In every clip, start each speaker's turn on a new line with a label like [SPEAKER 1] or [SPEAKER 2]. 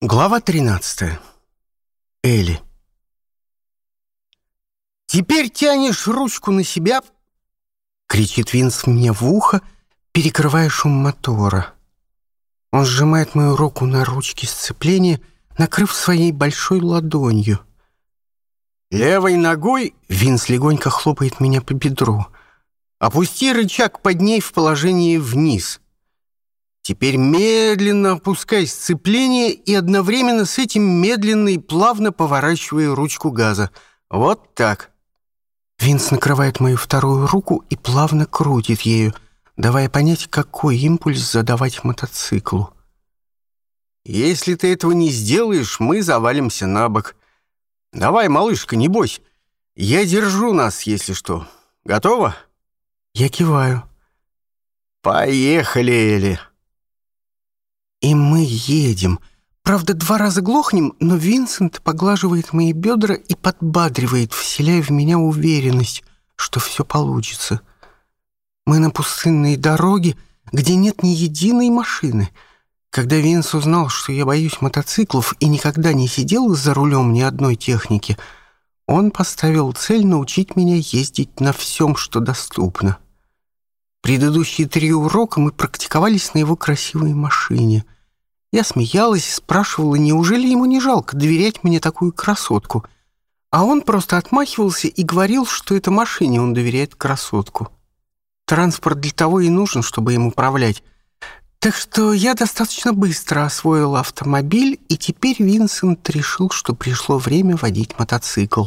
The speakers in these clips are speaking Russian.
[SPEAKER 1] Глава 13. Эли, «Теперь тянешь ручку на себя!» — кричит Винс мне в ухо, перекрывая шум мотора. Он сжимает мою руку на ручке сцепления, накрыв своей большой ладонью. Левой ногой Винс легонько хлопает меня по бедру. «Опусти рычаг под ней в положении вниз!» — Теперь медленно опускай сцепление и одновременно с этим медленно и плавно поворачивай ручку газа. Вот так. Винс накрывает мою вторую руку и плавно крутит ею, давая понять, какой импульс задавать мотоциклу. «Если ты этого не сделаешь, мы завалимся на бок. Давай, малышка, не бойся. Я держу нас, если что. Готова?» Я киваю. «Поехали, Эли!» И мы едем. Правда, два раза глохнем, но Винсент поглаживает мои бедра и подбадривает, вселяя в меня уверенность, что все получится. Мы на пустынной дороге, где нет ни единой машины. Когда Винс узнал, что я боюсь мотоциклов и никогда не сидел за рулем ни одной техники, он поставил цель научить меня ездить на всем, что доступно. Предыдущие три урока мы практиковались на его красивой машине. Я смеялась и спрашивала, неужели ему не жалко доверять мне такую красотку. А он просто отмахивался и говорил, что это машине он доверяет красотку. Транспорт для того и нужен, чтобы им управлять. Так что я достаточно быстро освоила автомобиль, и теперь Винсент решил, что пришло время водить мотоцикл.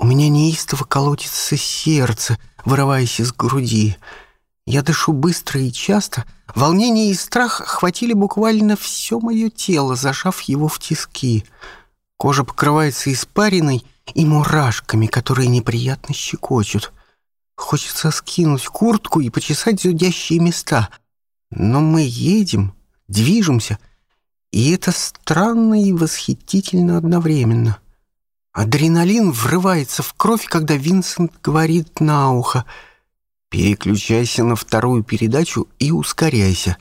[SPEAKER 1] У меня неистово колотится сердце, вырываясь из груди. Я дышу быстро и часто. Волнение и страх охватили буквально все мое тело, зажав его в тиски. Кожа покрывается испариной и мурашками, которые неприятно щекочут. Хочется скинуть куртку и почесать зудящие места. Но мы едем, движемся, и это странно и восхитительно одновременно. — Адреналин врывается в кровь, когда Винсент говорит на ухо. «Переключайся на вторую передачу и ускоряйся.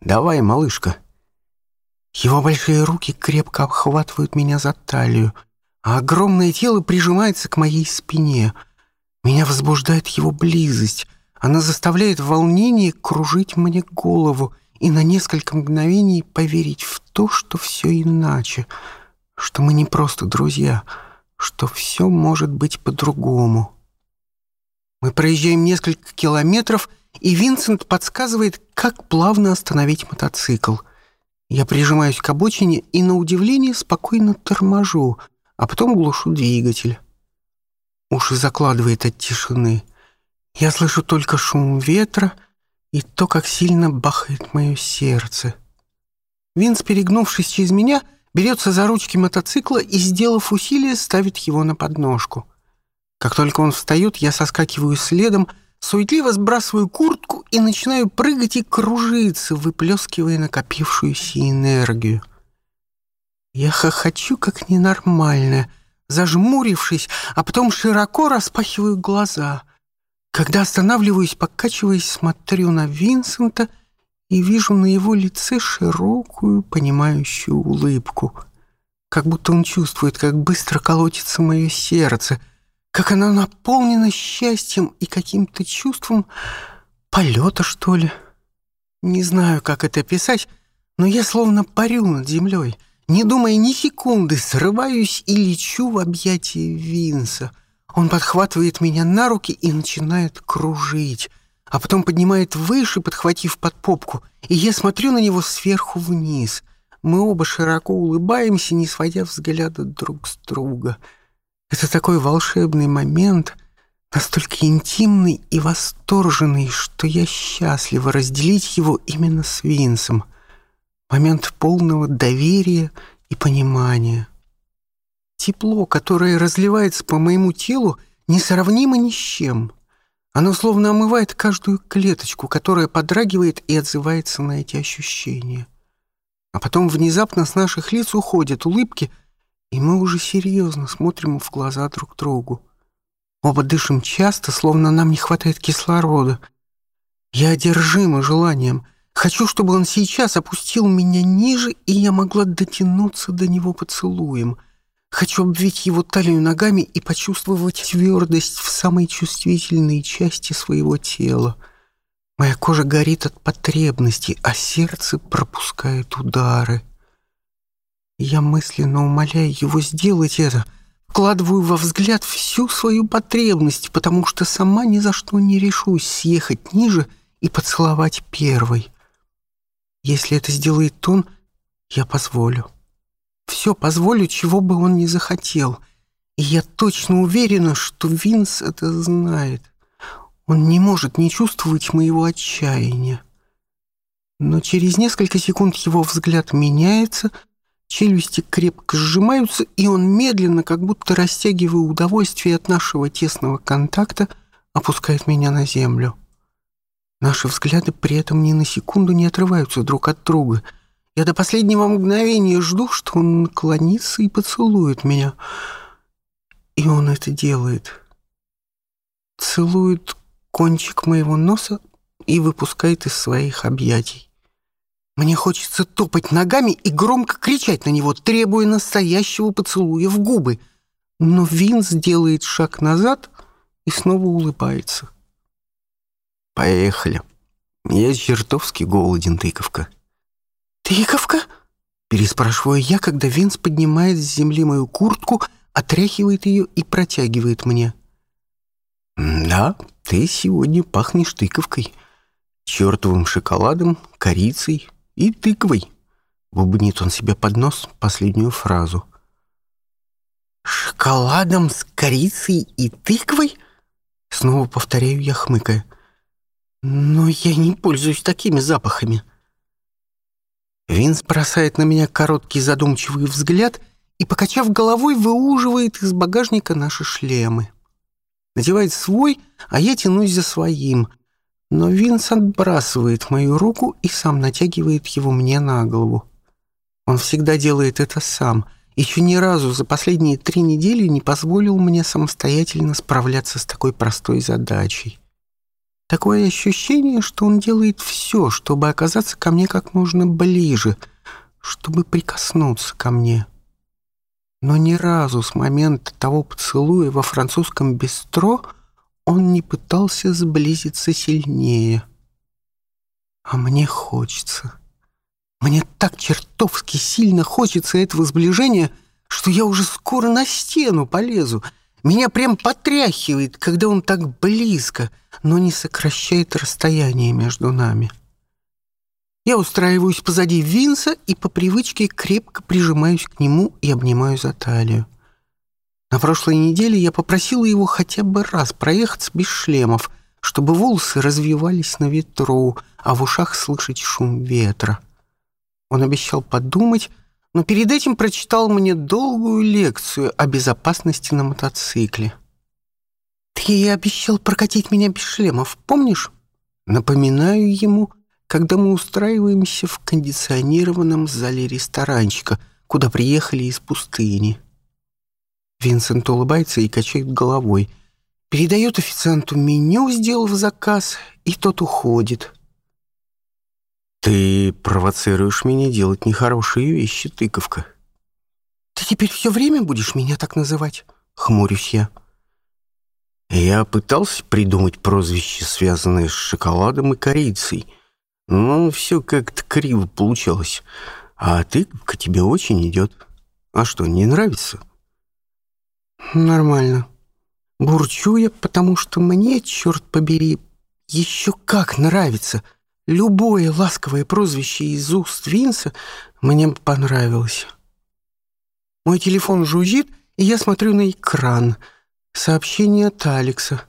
[SPEAKER 1] Давай, малышка». Его большие руки крепко обхватывают меня за талию, а огромное тело прижимается к моей спине. Меня возбуждает его близость. Она заставляет волнение кружить мне голову и на несколько мгновений поверить в то, что все иначе, что мы не просто друзья — что все может быть по-другому. Мы проезжаем несколько километров, и Винсент подсказывает, как плавно остановить мотоцикл. Я прижимаюсь к обочине и, на удивление, спокойно торможу, а потом глушу двигатель. Уши закладывает от тишины. Я слышу только шум ветра и то, как сильно бахает мое сердце. Винс, перегнувшись через меня, — берется за ручки мотоцикла и, сделав усилие, ставит его на подножку. Как только он встает, я соскакиваю следом, суетливо сбрасываю куртку и начинаю прыгать и кружиться, выплескивая накопившуюся энергию. Я хохочу, как ненормальная, зажмурившись, а потом широко распахиваю глаза. Когда останавливаюсь, покачиваясь, смотрю на Винсента — и вижу на его лице широкую, понимающую улыбку, как будто он чувствует, как быстро колотится мое сердце, как оно наполнено счастьем и каким-то чувством полета, что ли. Не знаю, как это описать, но я словно парю над землей, не думая ни секунды, срываюсь и лечу в объятия Винса. Он подхватывает меня на руки и начинает кружить — а потом поднимает выше, подхватив под попку, и я смотрю на него сверху вниз. Мы оба широко улыбаемся, не сводя взгляда друг с друга. Это такой волшебный момент, настолько интимный и восторженный, что я счастлива разделить его именно с Винсом. Момент полного доверия и понимания. Тепло, которое разливается по моему телу, несравнимо ни с чем — оно словно омывает каждую клеточку, которая подрагивает и отзывается на эти ощущения. А потом внезапно с наших лиц уходят улыбки, и мы уже серьезно смотрим в глаза друг другу. Оба дышим часто, словно нам не хватает кислорода. Я одержима желанием. Хочу, чтобы он сейчас опустил меня ниже, и я могла дотянуться до него поцелуем хочу обвить его талию ногами и почувствовать твердость в самой чувствительной части своего тела. Моя кожа горит от потребности, а сердце пропускает удары. Я мысленно умоляю его сделать это, вкладываю во взгляд всю свою потребность, потому что сама ни за что не решусь съехать ниже и поцеловать первой. Если это сделает он, я позволю все позволю, чего бы он ни захотел. И я точно уверена, что Винс это знает. Он не может не чувствовать моего отчаяния. Но через несколько секунд его взгляд меняется, челюсти крепко сжимаются, и он медленно, как будто растягивая удовольствие от нашего тесного контакта, опускает меня на землю. Наши взгляды при этом ни на секунду не отрываются друг от друга — я до последнего мгновения жду, что он наклонится и поцелует меня. И он это делает. Целует кончик моего носа и выпускает из своих объятий. Мне хочется топать ногами и громко кричать на него, требуя настоящего поцелуя в губы. Но Винс делает шаг назад и снова улыбается.
[SPEAKER 2] «Поехали. Я чертовски голоден, тыковка».
[SPEAKER 1] «Тыковка?» Переспрашиваю я, когда Винс поднимает с земли мою куртку, отряхивает ее и протягивает мне.
[SPEAKER 2] «Да, ты сегодня пахнешь тыковкой, чертовым шоколадом, корицей и тыквой», — бубнит он себе под нос последнюю фразу.
[SPEAKER 1] «Шоколадом с корицей и тыквой?» — снова повторяю я, хмыкая. «Но я не пользуюсь такими запахами». Винс бросает на меня короткий задумчивый взгляд и, покачав головой, выуживает из багажника наши шлемы. Надевает свой, а я тянусь за своим. Но Винс отбрасывает мою руку и сам натягивает его мне на голову. Он всегда делает это сам. Еще ни разу за последние три недели не позволил мне самостоятельно справляться с такой простой задачей. Такое ощущение, что он делает все, чтобы оказаться ко мне как можно ближе, чтобы прикоснуться ко мне. Но ни разу с момента того поцелуя во французском бистро он не пытался сблизиться сильнее. А мне хочется. Мне так чертовски сильно хочется этого сближения, что я уже скоро на стену полезу — меня прям потряхивает, когда он так близко, но не сокращает расстояние между нами. Я устраиваюсь позади Винса и по привычке крепко прижимаюсь к нему и обнимаю за талию. На прошлой неделе я попросила его хотя бы раз проехаться без шлемов, чтобы волосы развивались на ветру, а в ушах слышать шум ветра. Он обещал подумать, но перед этим прочитал мне долгую лекцию о безопасности на мотоцикле. Ты обещал прокатить меня без шлемов, помнишь? Напоминаю ему, когда мы устраиваемся в кондиционированном зале ресторанчика, куда приехали из пустыни. Винсент улыбается и качает головой. Передает официанту меню, сделав заказ, и тот уходит.
[SPEAKER 2] Ты провоцируешь меня делать нехорошие вещи, тыковка.
[SPEAKER 1] Ты теперь все время будешь меня так называть? Хмурюсь я.
[SPEAKER 2] Я пытался придумать прозвище, связанное с шоколадом и корицей, но все как-то криво получалось. А тыковка тебе очень идет. А что, не нравится?
[SPEAKER 1] Нормально. Бурчу я, потому что мне, черт побери, еще как нравится — Любое ласковое прозвище из уст Винса мне понравилось. Мой телефон жужжит, и я смотрю на экран. Сообщение от Алекса.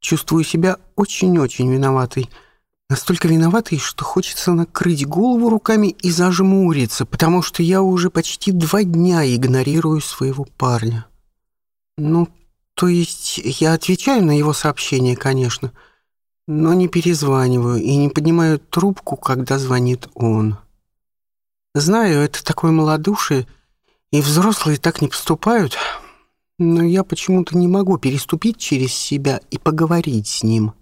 [SPEAKER 1] Чувствую себя очень-очень виноватой. Настолько виноватой, что хочется накрыть голову руками и зажмуриться, потому что я уже почти два дня игнорирую своего парня. Ну, то есть я отвечаю на его сообщение, конечно, — но не перезваниваю и не поднимаю трубку, когда звонит он. Знаю, это такое малодушие, и взрослые так не поступают, но я почему-то не могу переступить через себя и поговорить с ним.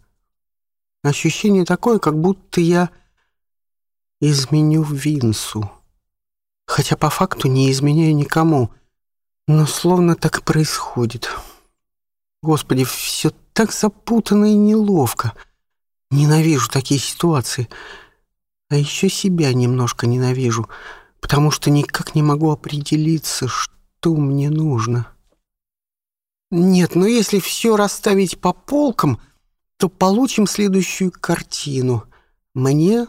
[SPEAKER 1] Ощущение такое, как будто я изменю Винсу. Хотя по факту не изменяю никому, но словно так и происходит. Господи, все так запутанно и неловко — Ненавижу такие ситуации. А еще себя немножко ненавижу, потому что никак не могу определиться, что мне нужно. Нет, но если все расставить по полкам, то получим следующую картину. Мне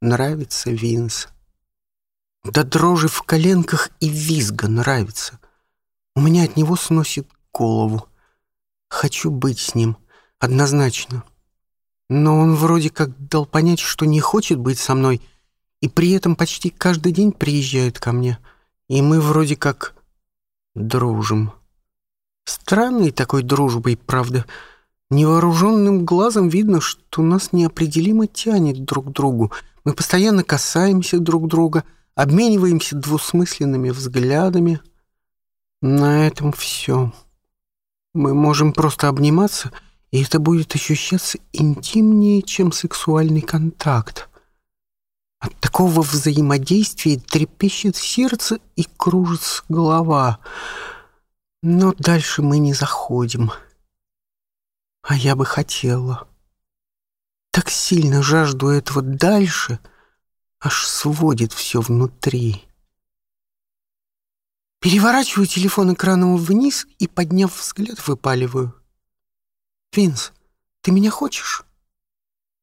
[SPEAKER 1] нравится Винс. Да дрожи в коленках и визга нравится. У меня от него сносит голову. Хочу быть с ним, однозначно. — но он вроде как дал понять, что не хочет быть со мной, и при этом почти каждый день приезжает ко мне. И мы вроде как дружим. Странной такой дружбой, правда. Невооруженным глазом видно, что нас неопределимо тянет друг к другу. Мы постоянно касаемся друг друга, обмениваемся двусмысленными взглядами. На этом все. Мы можем просто обниматься — и это будет ощущаться интимнее, чем сексуальный контакт. От такого взаимодействия трепещет сердце и кружится голова. Но дальше мы не заходим. А я бы хотела. Так сильно жажду этого дальше, аж сводит все внутри. Переворачиваю телефон экраном вниз и, подняв взгляд, выпаливаю — Винс, ты меня хочешь?»